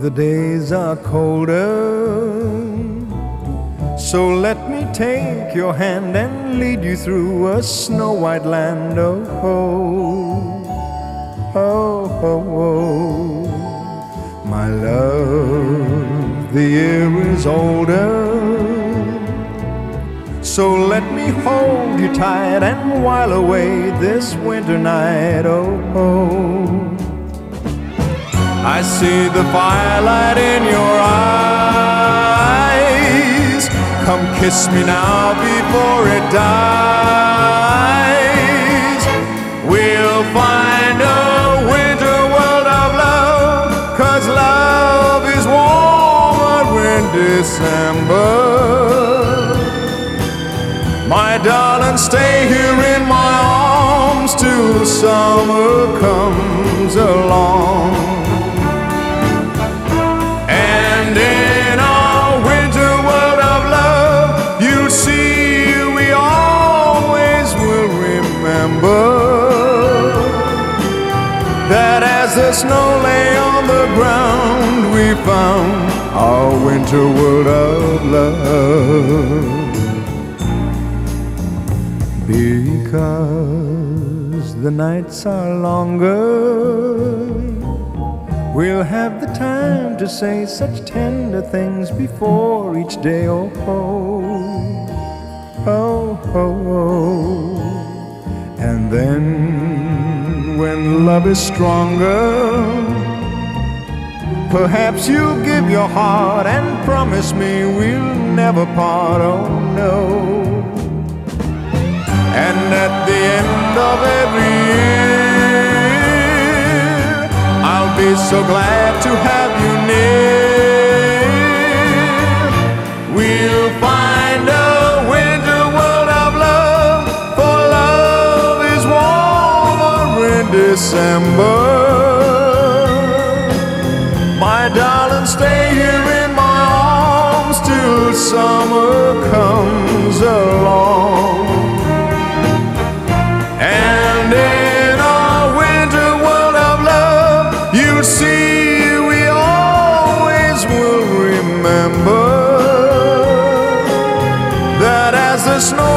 The days are colder. So let me take your hand and lead you through a snow white land. Oh, oh, oh, oh, oh. My love, the year is older. So let me hold you tight and while away this winter night. Oh, oh. I see the firelight in your eyes. Come kiss me now before it dies. We'll find a winter world of love, cause love is warmer in December. My darling, stay here in my arms till summer comes remember that as the snow lay on the ground, we found our winter world of love. Because the nights are longer, we'll have the time to say such tender things before each day. Oh, oh, oh, oh, oh. And then when love is stronger, perhaps you'll give your heart and promise me we'll never part. Oh, no. And at the end of every year, I'll be so glad to have you near. December. My darling, stay here in my arms till summer comes along. And in our winter world of love, you'll see we always will remember that as the snow.